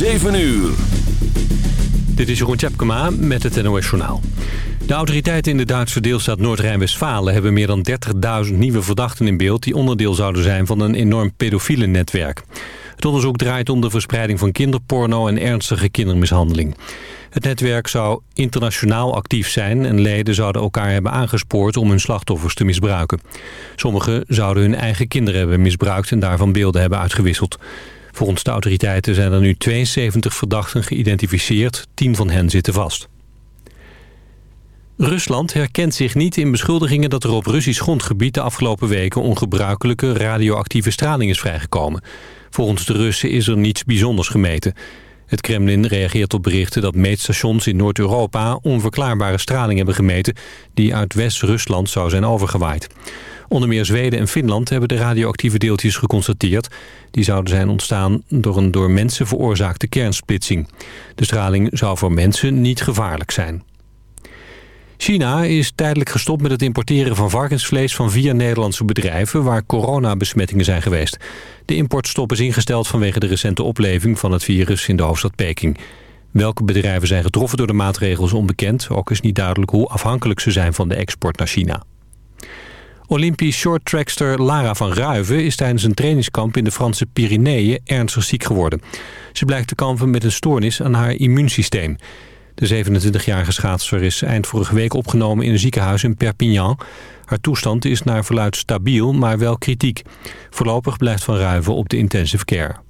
7 uur. Dit is Jeroen Tjepkema met het NOS Journaal. De autoriteiten in de Duitse deelstaat Noord-Rijn-Westfalen... hebben meer dan 30.000 nieuwe verdachten in beeld... die onderdeel zouden zijn van een enorm pedofiele netwerk. Het onderzoek draait om de verspreiding van kinderporno... en ernstige kindermishandeling. Het netwerk zou internationaal actief zijn... en leden zouden elkaar hebben aangespoord om hun slachtoffers te misbruiken. Sommigen zouden hun eigen kinderen hebben misbruikt... en daarvan beelden hebben uitgewisseld. Volgens de autoriteiten zijn er nu 72 verdachten geïdentificeerd. 10 van hen zitten vast. Rusland herkent zich niet in beschuldigingen dat er op Russisch grondgebied de afgelopen weken ongebruikelijke radioactieve straling is vrijgekomen. Volgens de Russen is er niets bijzonders gemeten. Het Kremlin reageert op berichten dat meetstations in Noord-Europa onverklaarbare straling hebben gemeten die uit West-Rusland zou zijn overgewaaid. Onder meer Zweden en Finland hebben de radioactieve deeltjes geconstateerd. Die zouden zijn ontstaan door een door mensen veroorzaakte kernsplitsing. De straling zou voor mensen niet gevaarlijk zijn. China is tijdelijk gestopt met het importeren van varkensvlees van vier Nederlandse bedrijven waar coronabesmettingen zijn geweest. De importstop is ingesteld vanwege de recente opleving van het virus in de hoofdstad Peking. Welke bedrijven zijn getroffen door de maatregels onbekend. Ook is niet duidelijk hoe afhankelijk ze zijn van de export naar China. Olympisch shorttrackster Lara van Ruiven is tijdens een trainingskamp in de Franse Pyreneeën ernstig ziek geworden. Ze blijkt te kampen met een stoornis aan haar immuunsysteem. De 27-jarige schaatser is eind vorige week opgenomen in een ziekenhuis in Perpignan. Haar toestand is naar verluid stabiel, maar wel kritiek. Voorlopig blijft Van Ruiven op de intensive care.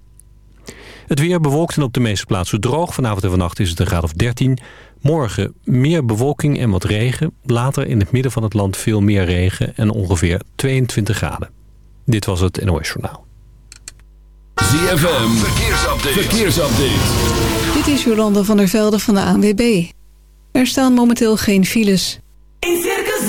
Het weer bewolkt en op de meeste plaatsen droog. Vanavond en vannacht is het een graad of 13. Morgen meer bewolking en wat regen. Later in het midden van het land veel meer regen en ongeveer 22 graden. Dit was het NOS Journaal. ZFM, verkeersupdate. verkeersupdate. Dit is Jolanda van der Velde van de ANWB. Er staan momenteel geen files. In Circus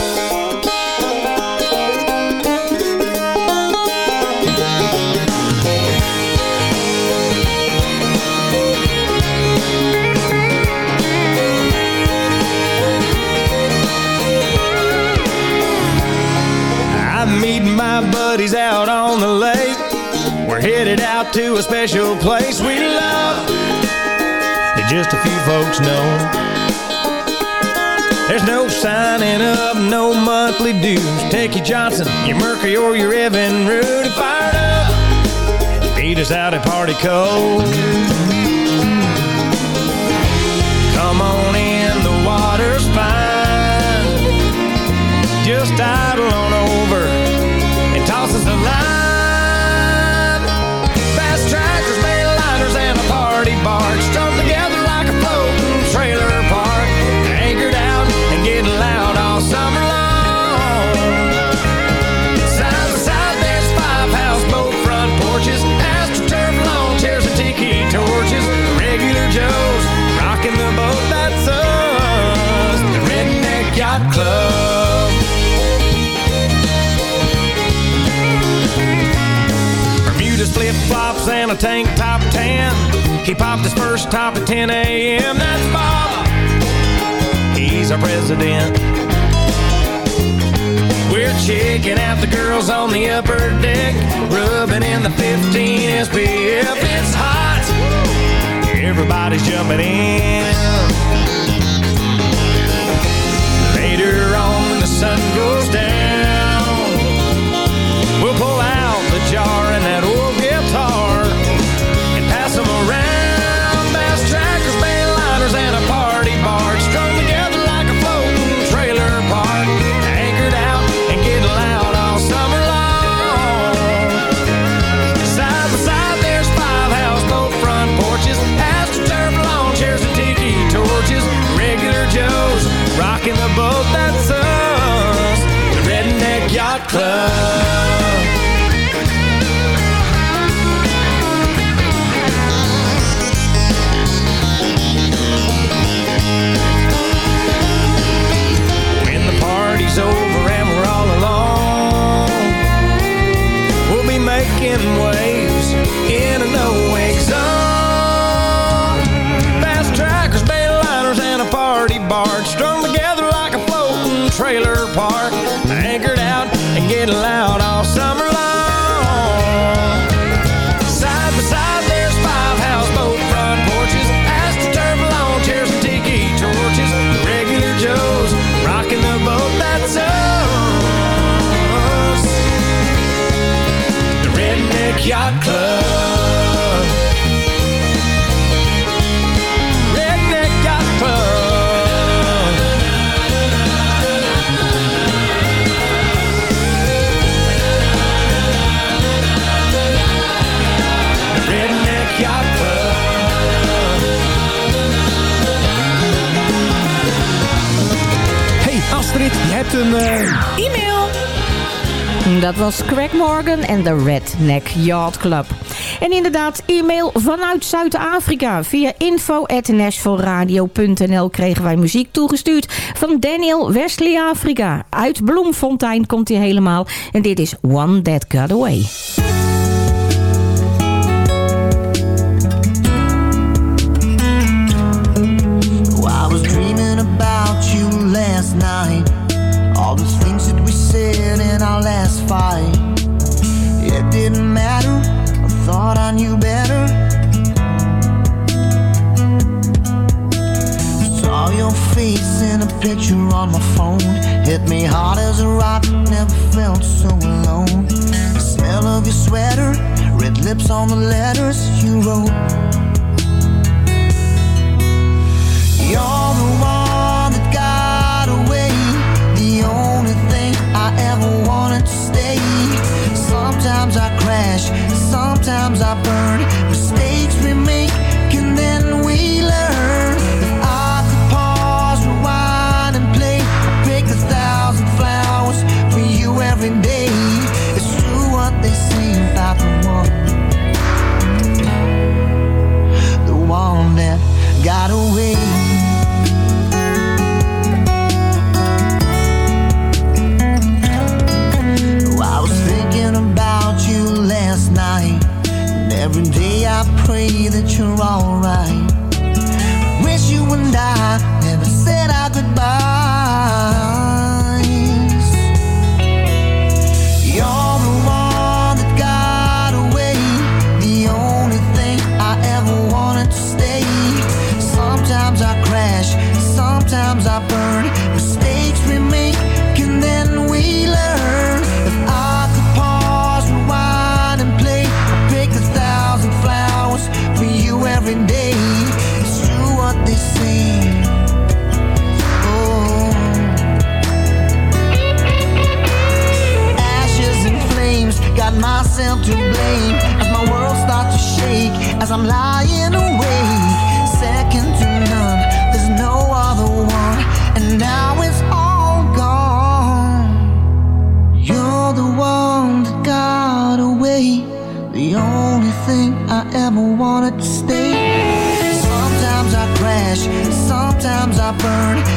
Buddies out on the lake. We're headed out to a special place we love that just a few folks know. There's no signing up, no monthly dues. Take your Johnson, your Mercury, or your Evinrude fired up. Meet us out at Party Cove. A tank top tan. He popped his first top at 10 a.m. That's Bob. He's our president. We're checking out the girls on the upper deck, rubbing in the 15 SPF. It's hot. Everybody's jumping in. Later on, when the sun goes down, we'll pull out the jar Craig Morgan en de Redneck Yacht Club. En inderdaad, e-mail vanuit Zuid-Afrika. Via info.nashvilleradio.nl kregen wij muziek toegestuurd van Daniel Wesley Afrika. Uit Bloemfontein komt hij helemaal. En dit is One That Got Away. Our. It didn't matter. I thought I knew better. Saw your face in a picture on my phone. Hit me hard as a rock. Never felt so alone. The smell of your sweater. Red lips on the letters you wrote. You're the one that got away. The only thing I ever wanted to. Sometimes I crash, sometimes I burn. Mistakes we make, and then we learn. I pause, rewind, and play, pick a thousand flowers for you every day. It's true what they say about the one, the one that got away. I pray that you're alright. Wish you and I myself to blame as my world starts to shake as I'm lying awake. Second to none, there's no other one, and now it's all gone. You're the one that got away, the only thing I ever wanted to stay. Sometimes I crash, sometimes I burn.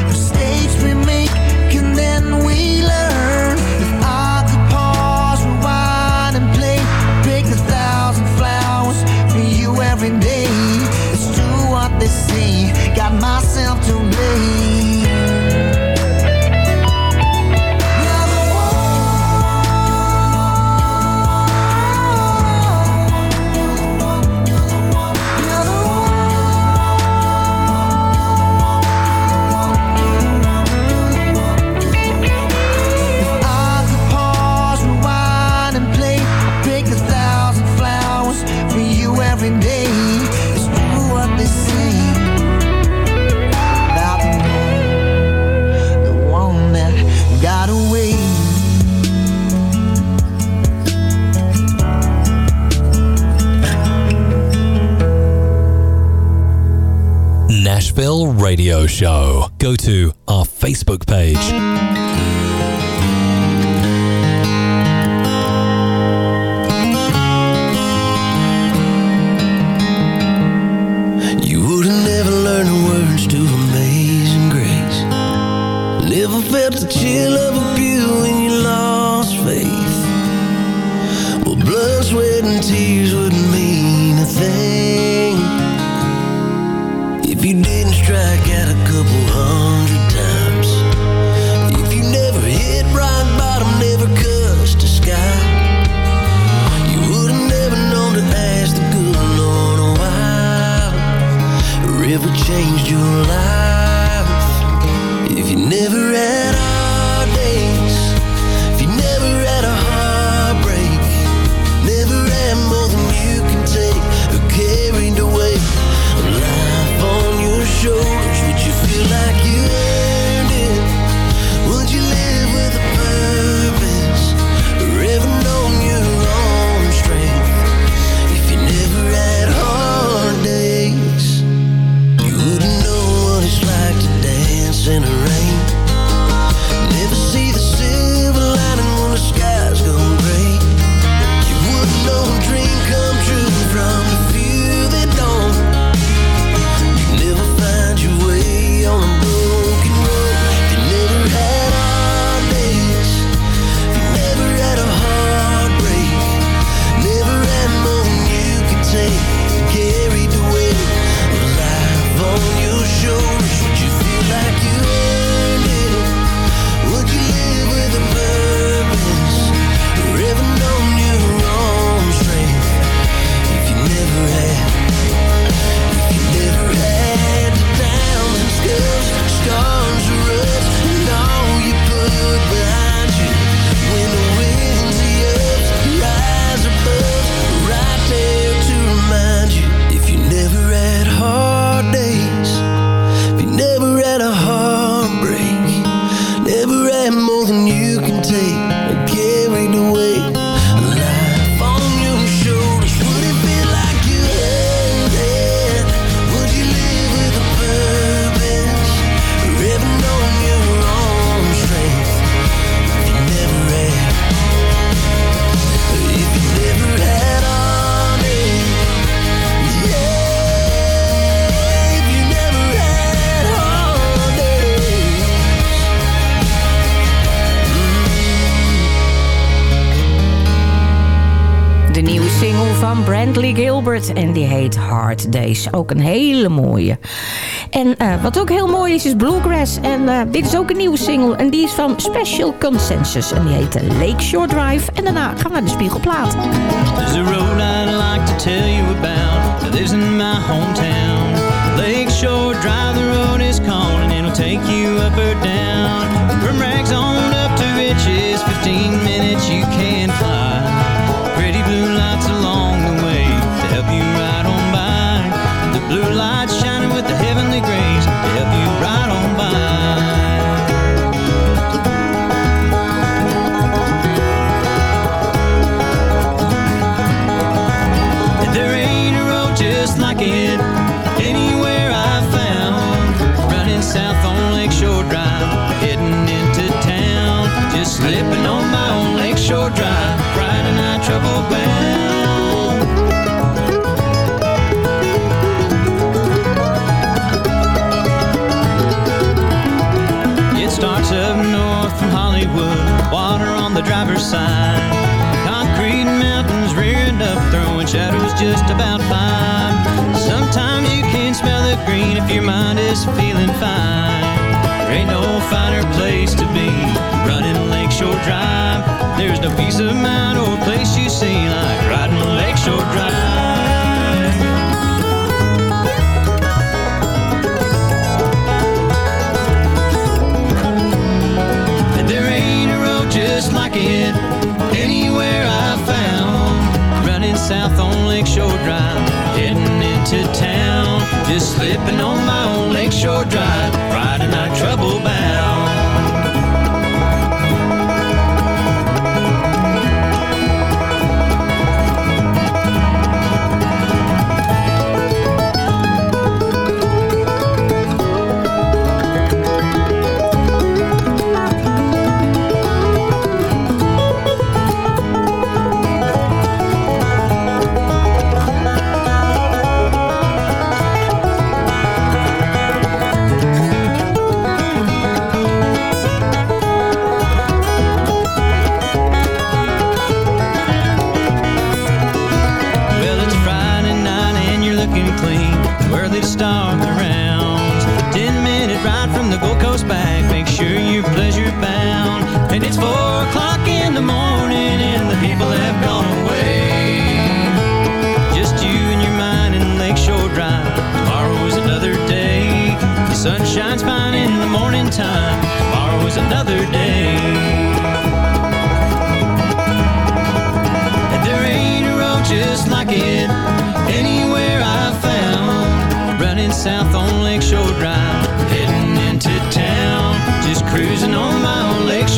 Nashville radio show. Go to our Facebook page. And En die heet Hard Days. Ook een hele mooie. En uh, wat ook heel mooi is, is Bluegrass. En uh, dit is ook een nieuwe single. En die is van Special Consensus. En die heet Lakeshore Drive. En daarna gaan we naar de Spiegelplaat. There's a road I'd like to tell you about. That isn't my hometown. Lakeshore Drive, the road is calling. It'll take you up or down. From rags on up to riches. 15 minutes you can't fly. side. Concrete mountains rearing up, throwing shadows just about by. Sometimes you can smell the green if your mind is feeling fine. There ain't no finer place to be, running Lakeshore Drive. There's no peace of mind.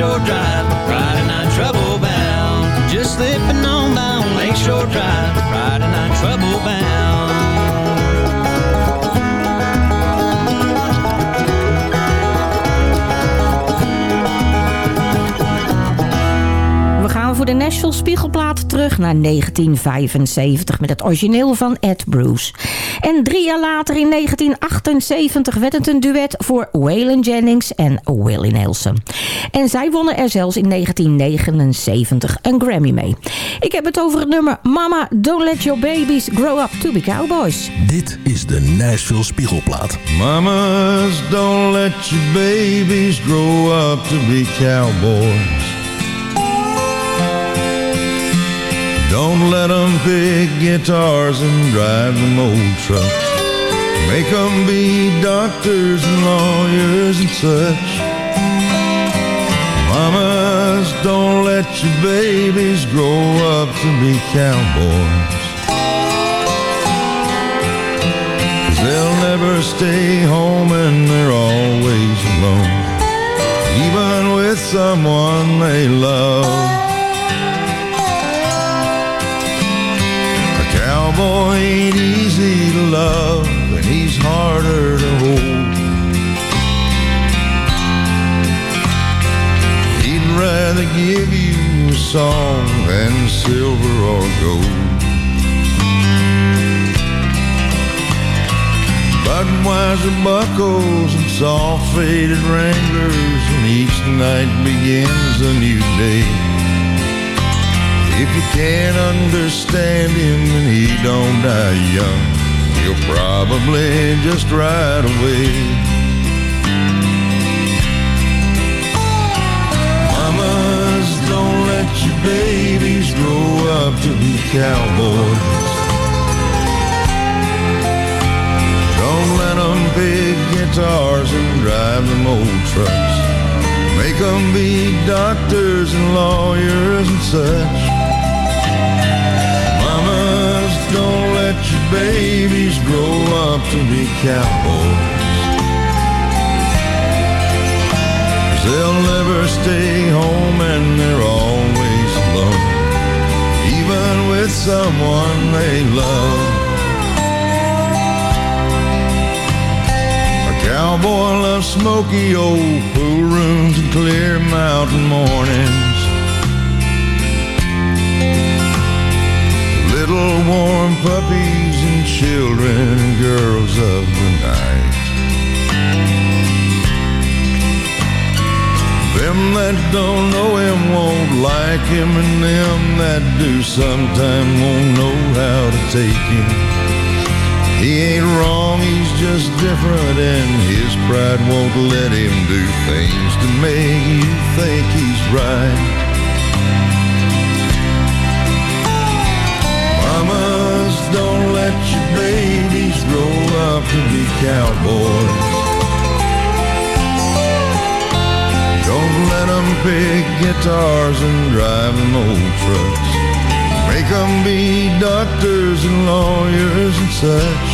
Own Spiegelplaat terug naar 1975 met het origineel van Ed Bruce. En drie jaar later in 1978 werd het een duet voor Waylon Jennings en Willie Nelson. En zij wonnen er zelfs in 1979 een Grammy mee. Ik heb het over het nummer Mama Don't Let Your Babies Grow Up To Be Cowboys. Dit is de Nashville Spiegelplaat. Mamas, don't let your babies grow up to be cowboys. Don't let them pick guitars and drive them old trucks. Make them be doctors and lawyers and such. Mamas, don't let your babies grow up to be cowboys. Cause they'll never stay home and they're always alone. Even with someone they love. Cowboy ain't easy to love and he's harder to hold. He'd rather give you a song than silver or gold. Budweiser buckles and soft faded wranglers, and each night begins a new day. If you can't understand him and he don't die young, he'll probably just ride away. Mamas, don't let your babies grow up to be cowboys. Don't let them pick guitars and drive them old trucks. Make them be doctors and lawyers and such. Babies grow up to be cowboys. Cause they'll never stay home and they're always alone. Even with someone they love. A cowboy loves smoky old pool rooms and clear mountain mornings. Little warm puppies children and girls of the night. Them that don't know him won't like him, and them that do sometime won't know how to take him. He ain't wrong, he's just different, and his pride won't let him do things to make you think he's right. Cowboys. Don't let them pick guitars and drive them old trucks. Make them be doctors and lawyers and such.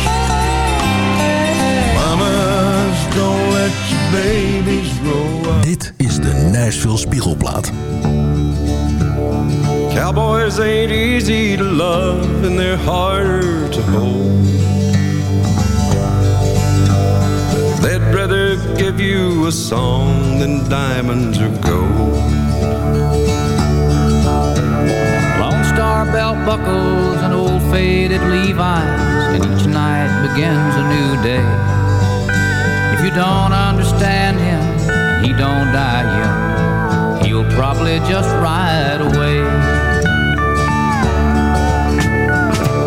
Mamas, don't let your babies grow up. Dit is de Nashville Spiegelplaat. Cowboys ain't easy to love and they're harder to hold. Give you a song than diamonds or gold. Lone Star belt buckles and old faded Levi's, and each night begins a new day. If you don't understand him, he don't die young. He'll probably just ride away.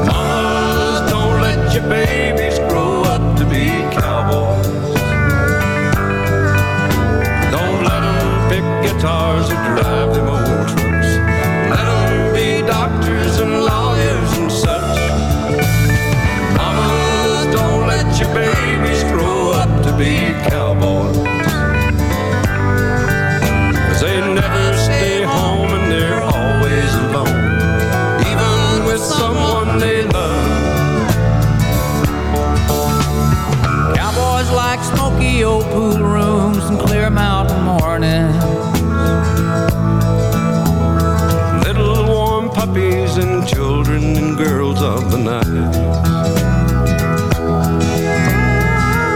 Mamas, don't let your babies cars drive them old trucks. Let them be doctors and lawyers and such. Mamas, don't let your babies grow up to be cowboys. They never stay home and they're always alone. Even with someone they love. Cowboys like smoky old pool rooms and clear mountains children and girls of the night.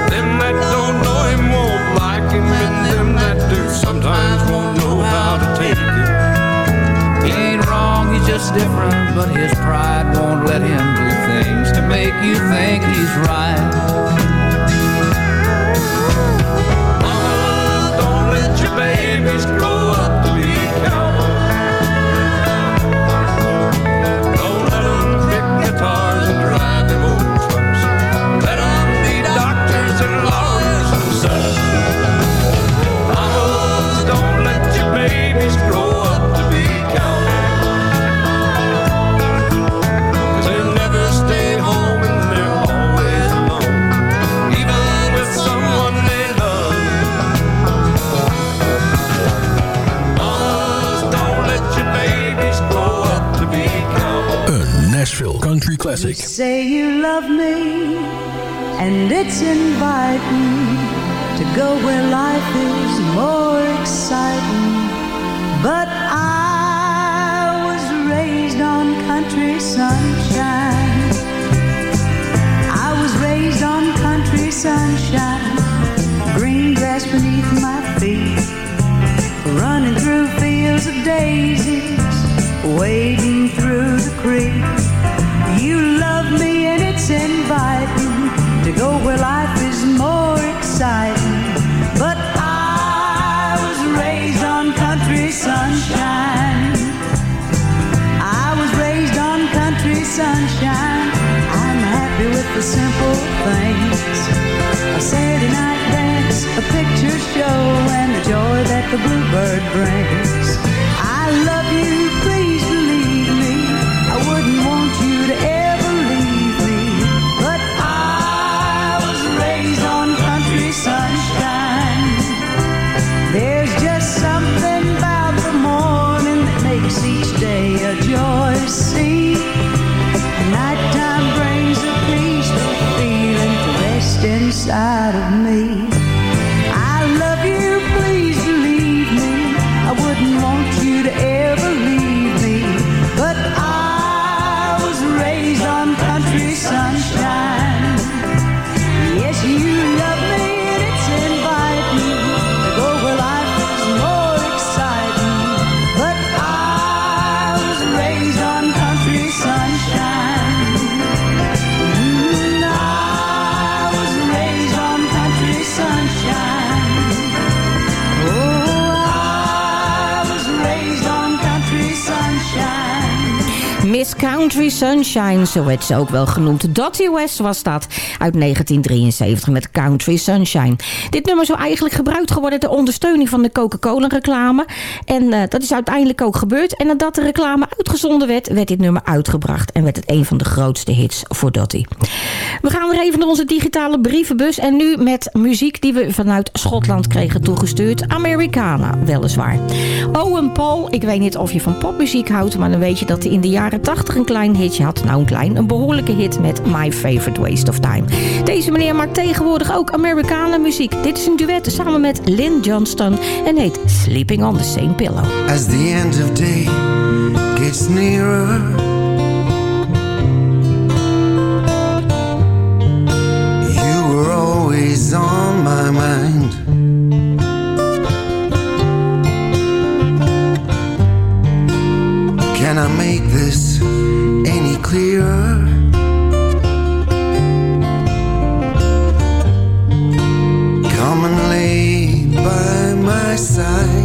Them that don't know him won't like him, and them that do sometimes won't know how to take it. He ain't wrong, he's just different, but his pride won't let him do things to make you think he's right. Go where life on Country Sunshine, zo werd ze ook wel genoemd. Dottie West was dat uit 1973 met Country Sunshine. Dit nummer zou eigenlijk gebruikt geworden ter ondersteuning van de Coca-Cola reclame. En eh, dat is uiteindelijk ook gebeurd. En nadat de reclame uitgezonden werd, werd dit nummer uitgebracht. En werd het een van de grootste hits voor Dottie. We gaan weer even naar onze digitale brievenbus. En nu met muziek die we vanuit Schotland kregen toegestuurd. Americana, weliswaar. Owen Paul, ik weet niet of je van popmuziek houdt... maar dan weet je dat hij in de jaren 80 een klein hitje had. Nou, een klein, een behoorlijke hit met My Favorite Waste of Time. Deze meneer maakt tegenwoordig ook Americana muziek. Dit is een duet samen met Lynn Johnston en heet Sleeping on the Same Pillow. As the end of day gets nearer, on my mind. Can I make this clearer? Come and lay by my side.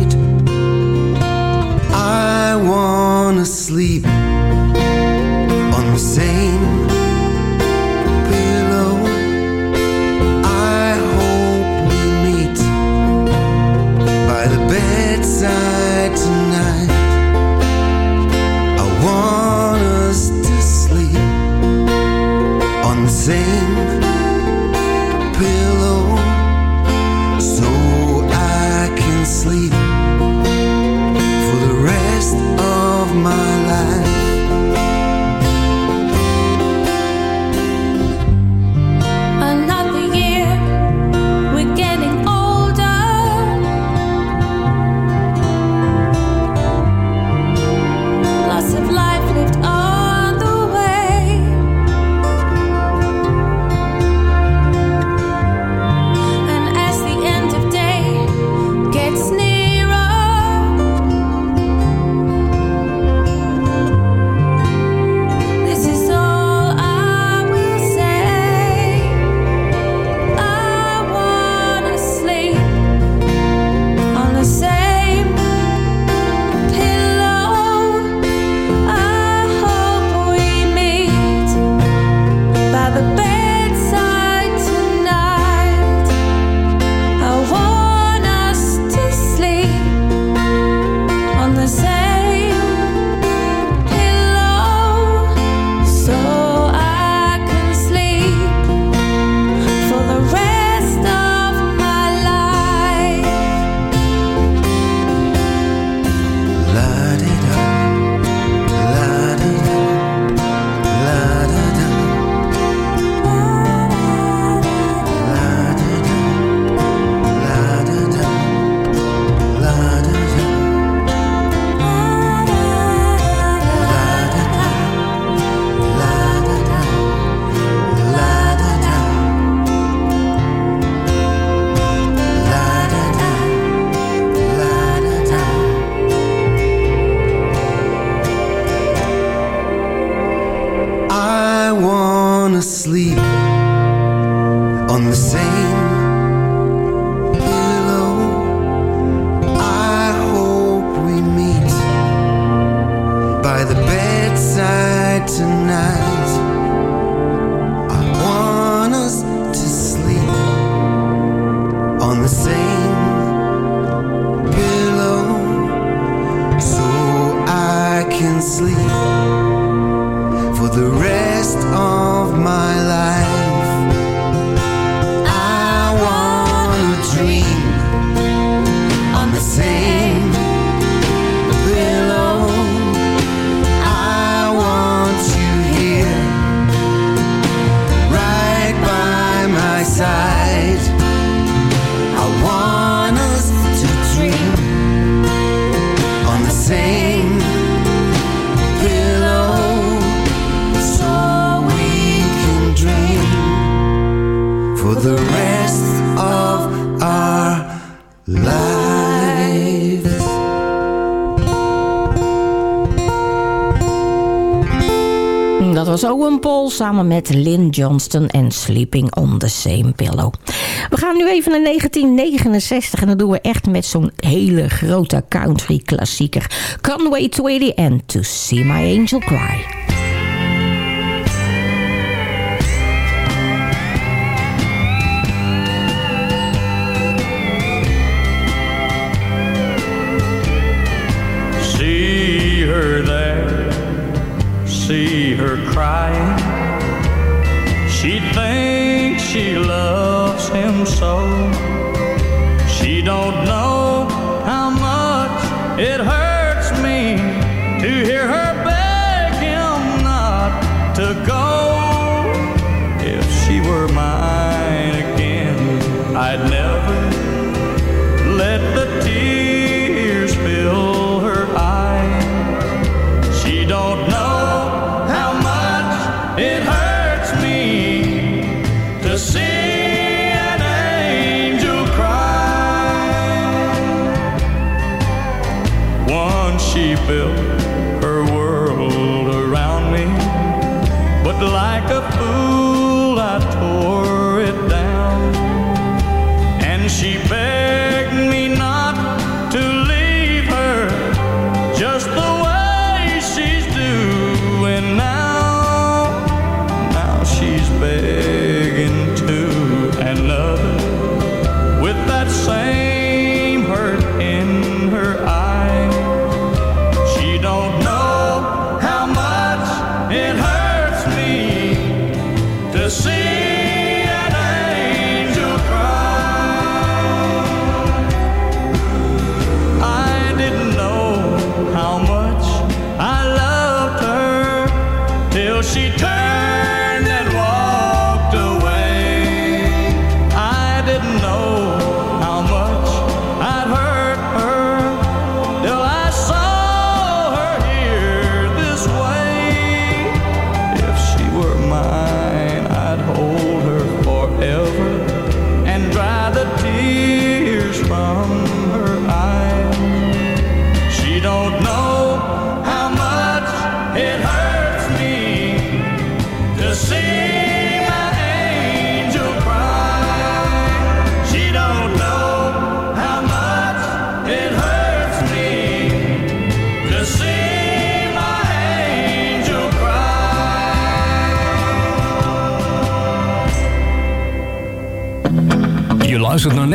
samen met Lynn Johnston en Sleeping on the Same Pillow. We gaan nu even naar 1969 en dat doen we echt met zo'n hele grote country klassieker. Conway Twitty en To See My Angel Cry.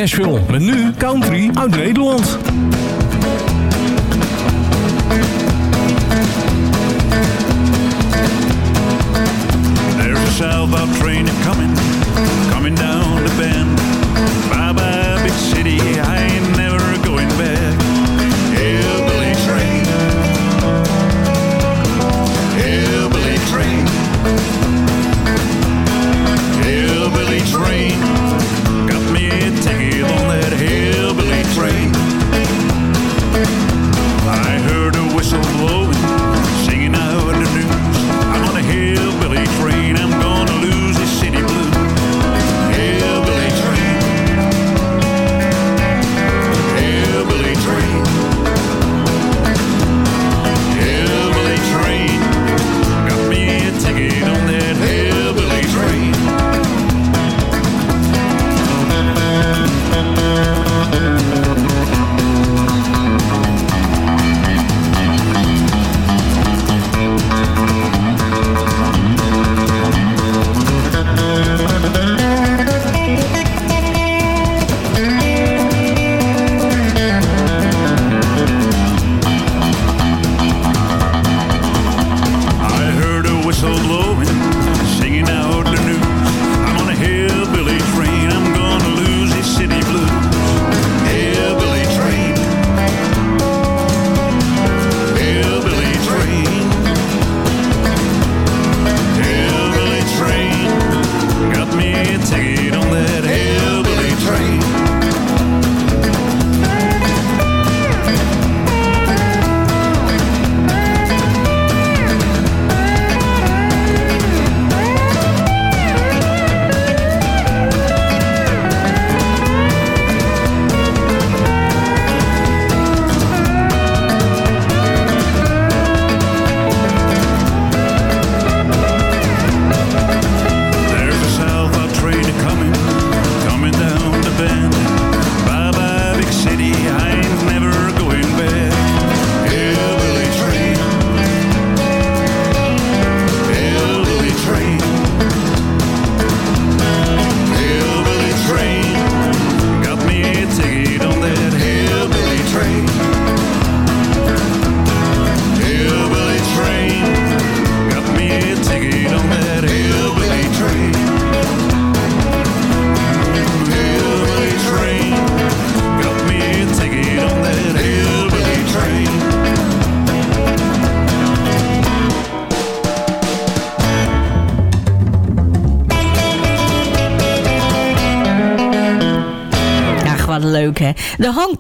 Nashville. Met nu country uit Nederland. There's a southbound train coming, coming down the bend. Bye bye big city,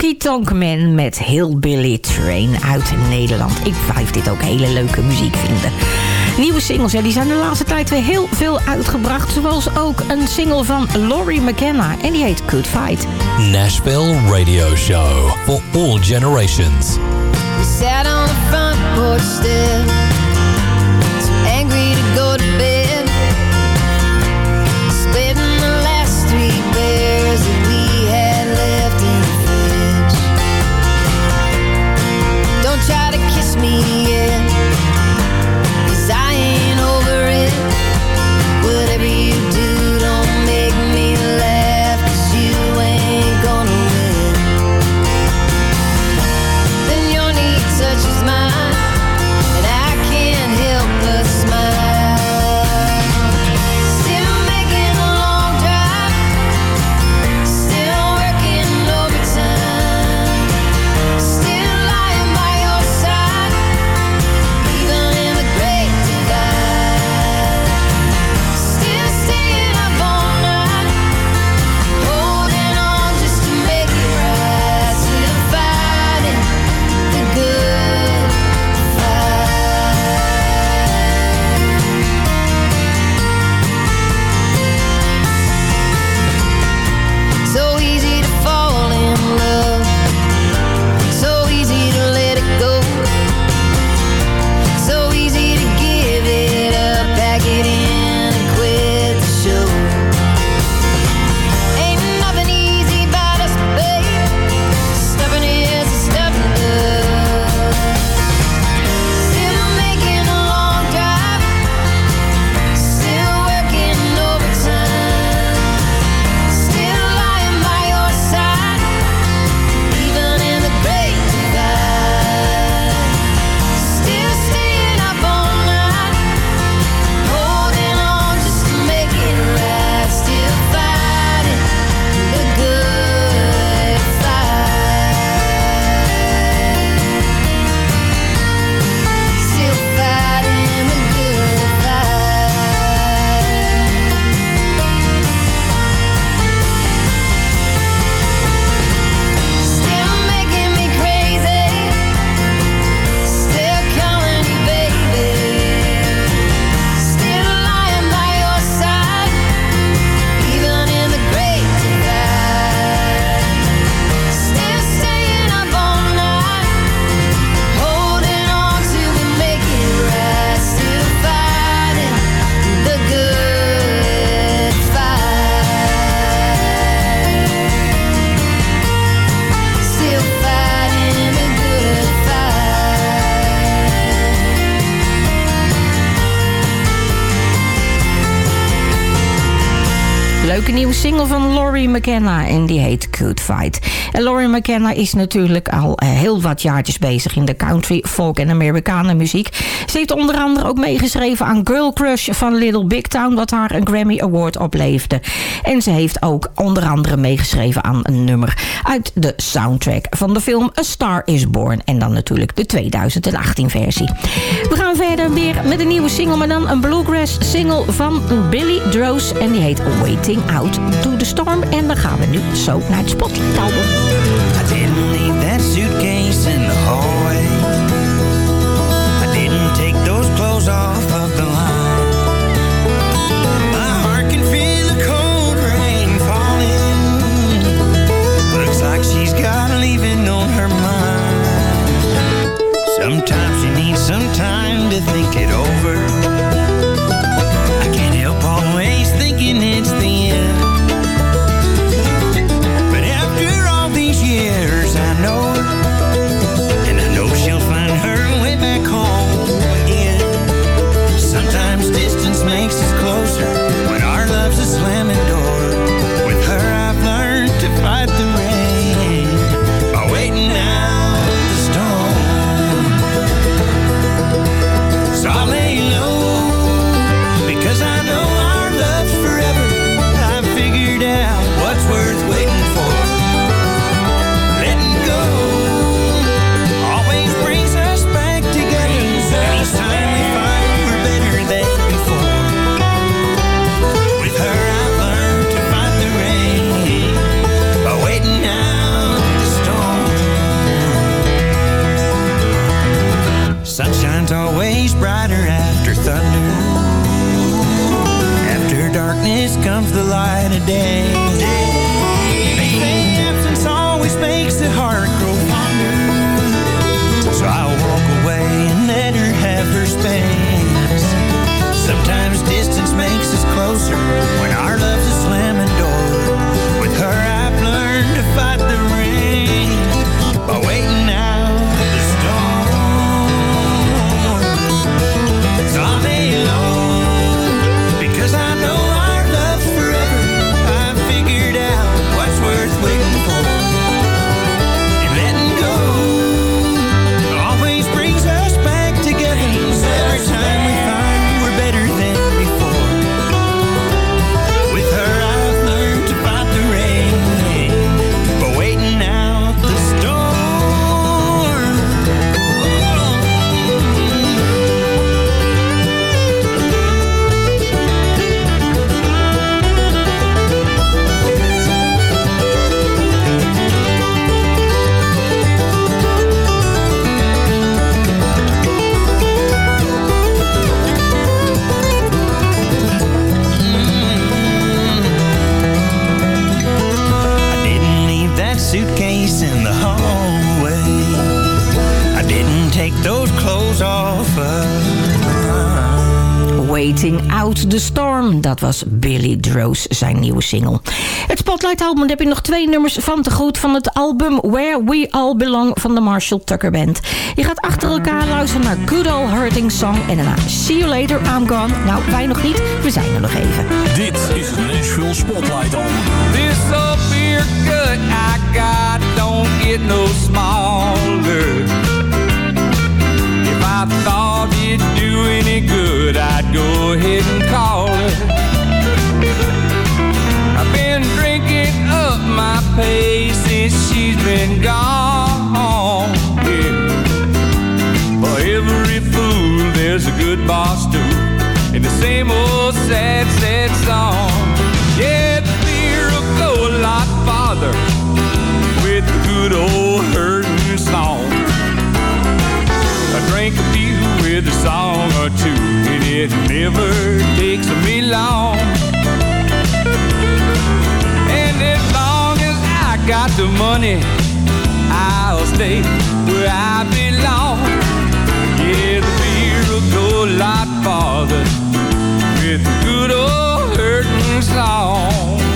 Honky Tonk Man met Hillbilly Train uit Nederland. Ik blijf dit ook hele leuke muziek vinden. Nieuwe singles, ja, die zijn de laatste tijd weer heel veel uitgebracht. Zoals ook een single van Laurie McKenna. En die heet Good Fight. Nashville Radio Show for all generations. We sat on the front porch single van Laurie McKenna en die heet Good Fight. En Laurie McKenna is natuurlijk al eh, heel wat jaartjes bezig in de country, folk en Amerikanen muziek. Ze heeft onder andere ook meegeschreven aan Girl Crush van Little Big Town, wat haar een Grammy Award opleverde. En ze heeft ook onder andere meegeschreven aan een nummer uit de soundtrack van de film A Star Is Born. En dan natuurlijk de 2018 versie. We gaan verder weer met een nieuwe single, maar dan een bluegrass single van Billy Droz. En die heet Waiting Out to the Storm. En dan gaan we nu zo naar het Spotlight album. Was Billy Droz, zijn nieuwe single. Het Spotlight album, daar heb je nog twee nummers van te goed... van het album Where We All Belong van de Marshall Tucker Band. Je gaat achter elkaar luisteren naar Good Old Hurting Song... en daarna See You Later, I'm Gone. Nou, wij nog niet, we zijn er nog even. Dit is het Nashville Spotlight album. This up here gut I got don't get no smaller. If I thought it'd do any good, I'd go ahead and call it. Been drinking up my pace since she's been gone. Yeah. For every fool, there's a good boss too. In the same old sad, sad song. Yeah, the beer will go a lot farther with the good old hurting song. I drank a few with a song or two, and it never takes me long. Got the money, I'll stay where I belong. Yeah, the beer will go a lot farther with the good old hurting song.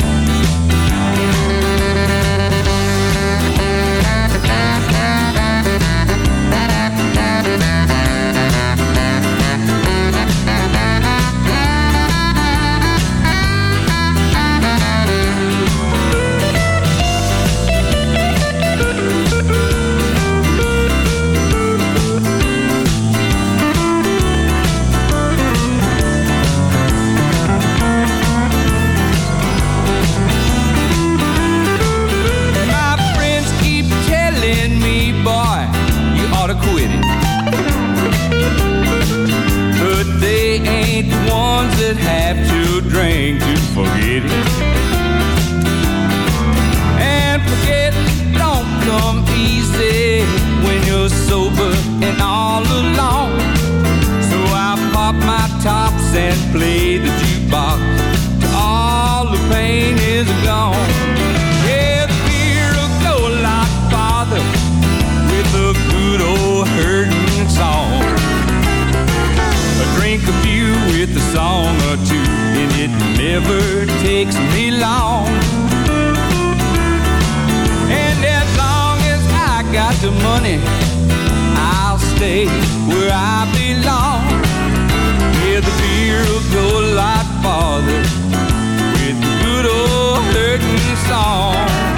It. And forgetting don't come easy when you're sober and all alone. So I pop my tops and play the jukebox never takes me long. And as long as I got the money, I'll stay where I belong. Yeah, the beer will go a lot farther with good old hurting song.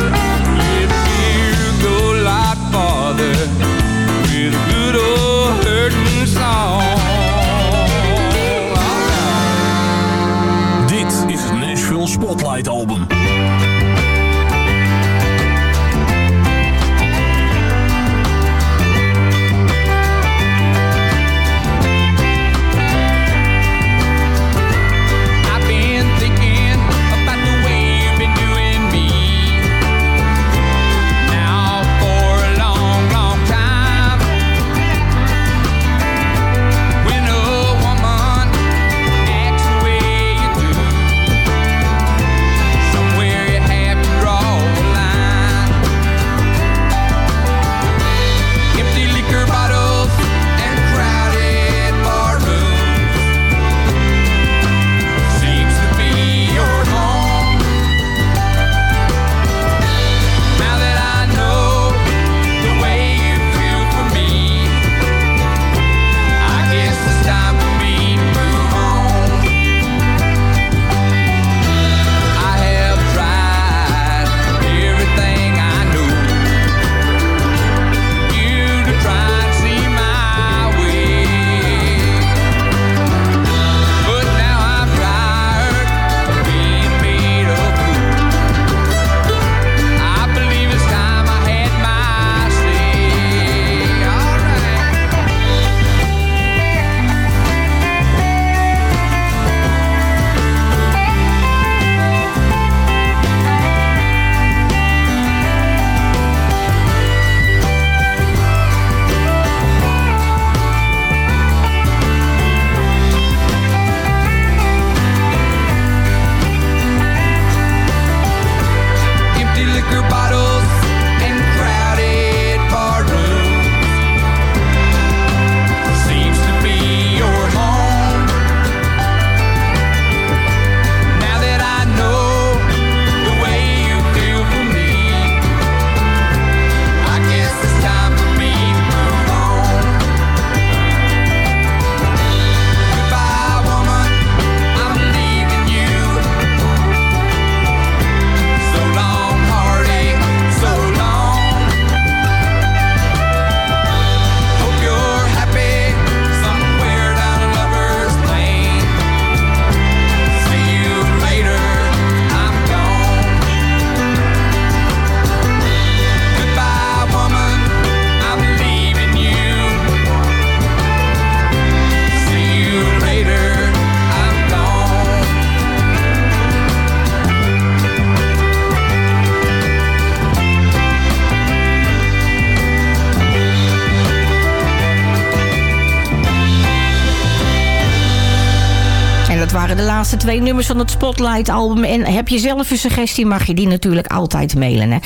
Twee nummers van het Spotlight album. En heb je zelf een suggestie, mag je die natuurlijk altijd mailen. Hè.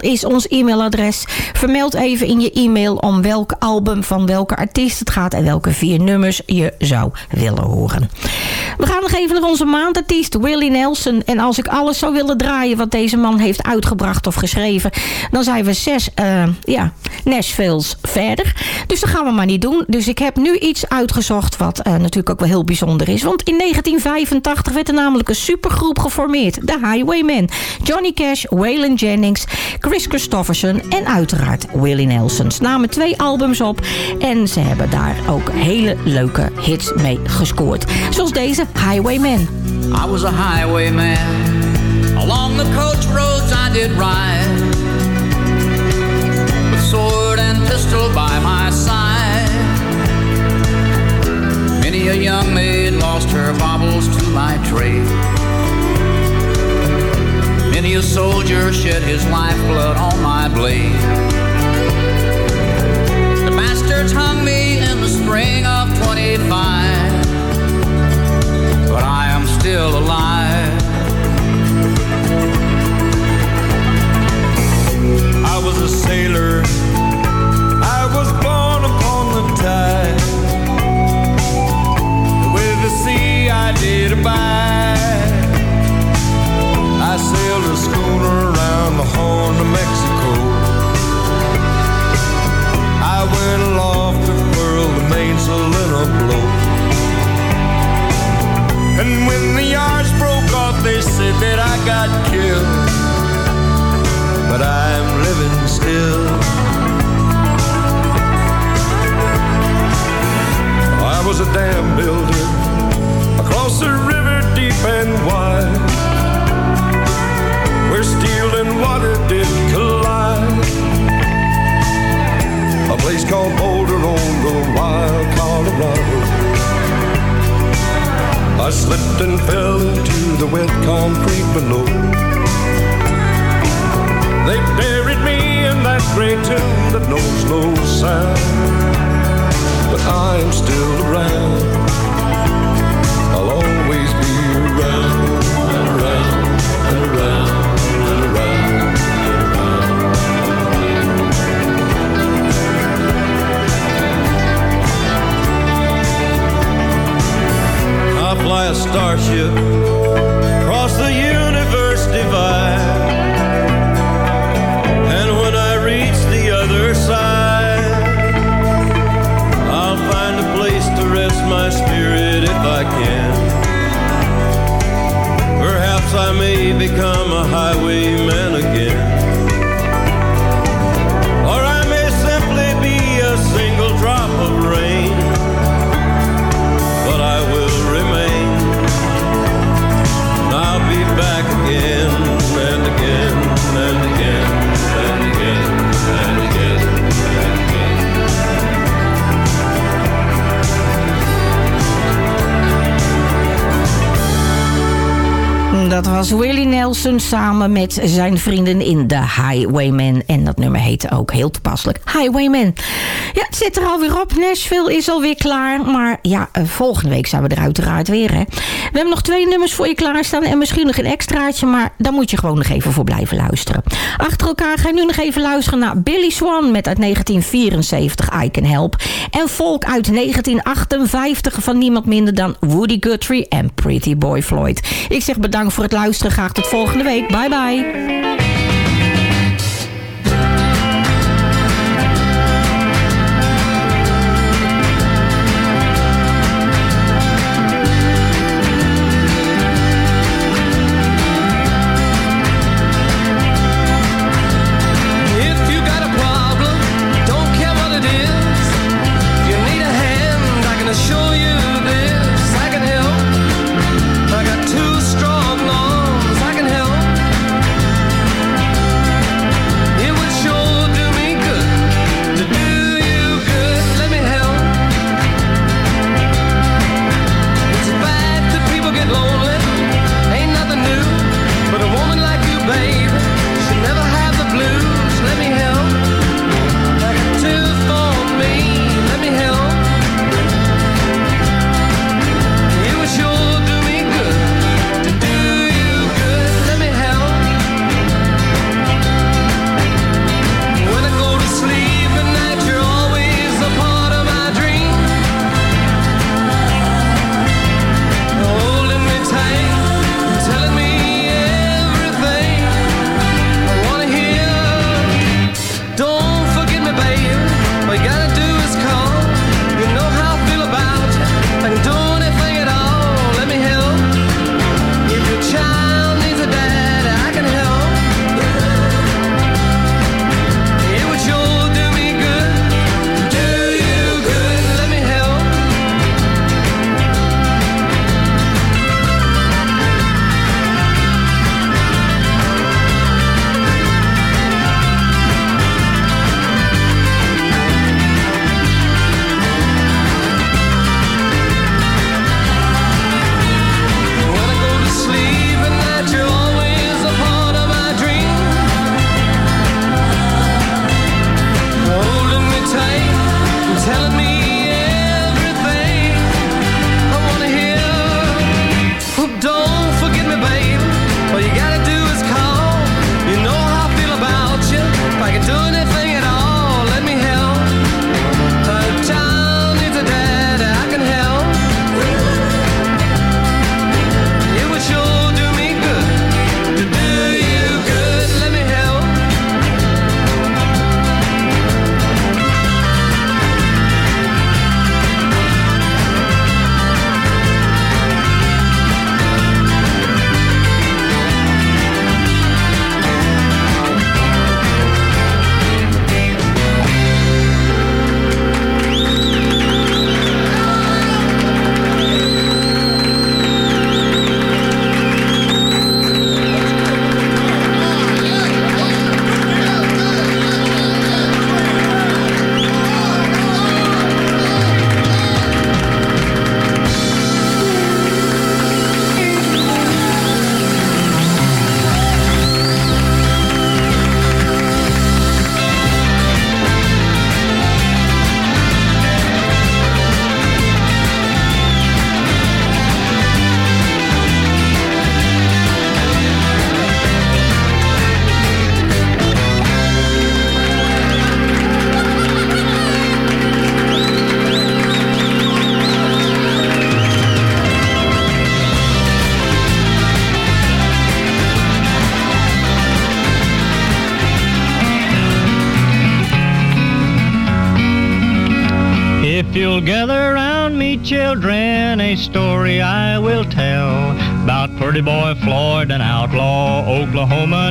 is ons e-mailadres. Vermeld even in je e-mail om welk album van welke artiest het gaat... en welke vier nummers je zou willen horen. We gaan nog even naar onze maandartiest Willie Nelson. En als ik alles zou willen draaien wat deze man heeft uitgebracht of geschreven... dan zijn we zes uh, ja, Nashville's verder. Dus dat gaan we maar niet doen. Dus ik heb nu iets uitgezocht wat uh, natuurlijk ook wel heel bijzonder is. Want in 1985 werd er namelijk een supergroep geformeerd. De Highwaymen. Johnny Cash, Waylon Jennings, Chris Christofferson en uiteraard Willie Nelson. Ze namen twee albums op en ze hebben daar ook hele leuke hits mee gescoord. Zoals deze Highwaymen. I was a highwayman. Along the roads I did ride. Sword and pistol by my side. A young maid lost her baubles to my trade. Many a soldier shed his lifeblood on my blade. The bastards hung me in the spring of 25. But I am still alive. I was a sailor. I was born upon the tide. Sea I did abide. I sailed a schooner around the Horn of Mexico. I went aloft to furl the mainsail in a blow. And when the yards broke off, they said that I got killed. But I'm living still. I was a dam builder across a river deep and wide, where steel and water did collide. A place called Boulder on the wild Colorado. I slipped and fell into the wet concrete below. They buried me in that great tomb that knows no sound. But I'm still around. A starship Samen met zijn vrienden in The Highwaymen. En dat nummer heette ook heel toepasselijk Highwaymen. Ja, het zit er alweer op. Nashville is alweer klaar. Maar ja, eh, volgende week zijn we er uiteraard weer. Hè. We hebben nog twee nummers voor je klaarstaan. En misschien nog een extraatje. Maar daar moet je gewoon nog even voor blijven luisteren. Achter elkaar ga je nu nog even luisteren naar Billy Swan. Met uit 1974 I Can Help. En Volk uit 1958 van niemand minder dan Woody Guthrie en Pretty Boy Floyd. Ik zeg bedankt voor het luisteren. Graag tot volgende week. Bye bye.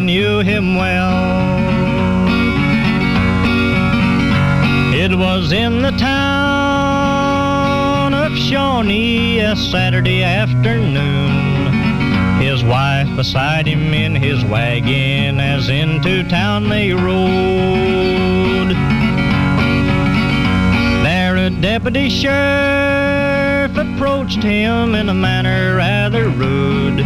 Knew him well. It was in the town of Shawnee a Saturday afternoon. His wife beside him in his wagon as into town they rode. There a deputy sheriff approached him in a manner rather rude.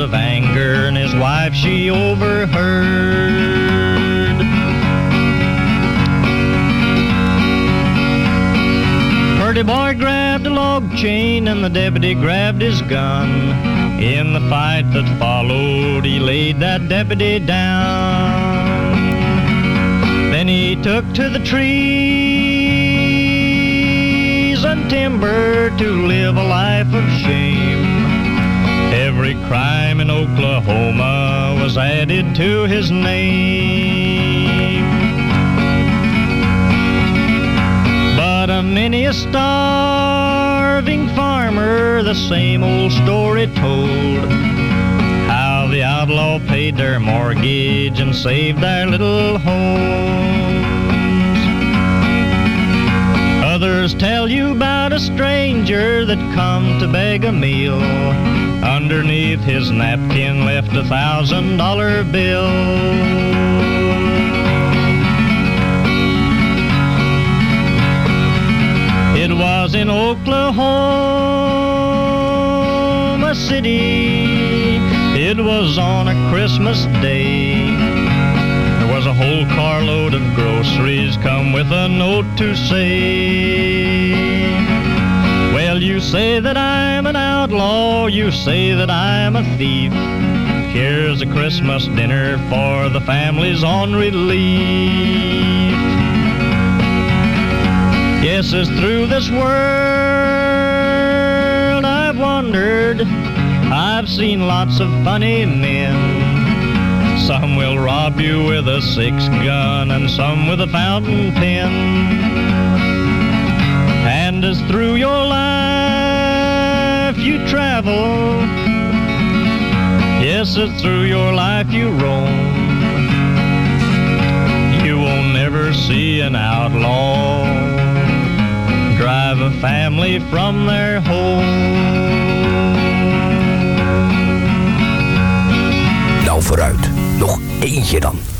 Of anger and his wife she overheard. Pretty boy grabbed a log chain and the deputy grabbed his gun. In the fight that followed, he laid that deputy down. Then he took to the trees and timber to live a life of shame. Every crime in Oklahoma was added to his name. But a many a starving farmer the same old story told. How the outlaw paid their mortgage and saved their little homes. Others tell you about stranger that come to beg a meal. Underneath his napkin left a thousand dollar bill. It was in Oklahoma City. It was on a Christmas day. There was a whole carload of groceries come with a note to say, You say that I'm an outlaw, you say that I'm a thief. Here's a Christmas dinner for the families on relief. Yes, it's through this world I've wandered. I've seen lots of funny men. Some will rob you with a six gun and some with a fountain pen. And as through your life you travel, yes, as through your life you roam, you will never see an outlaw drive a family from their home. Nou vooruit, nog eentje dan.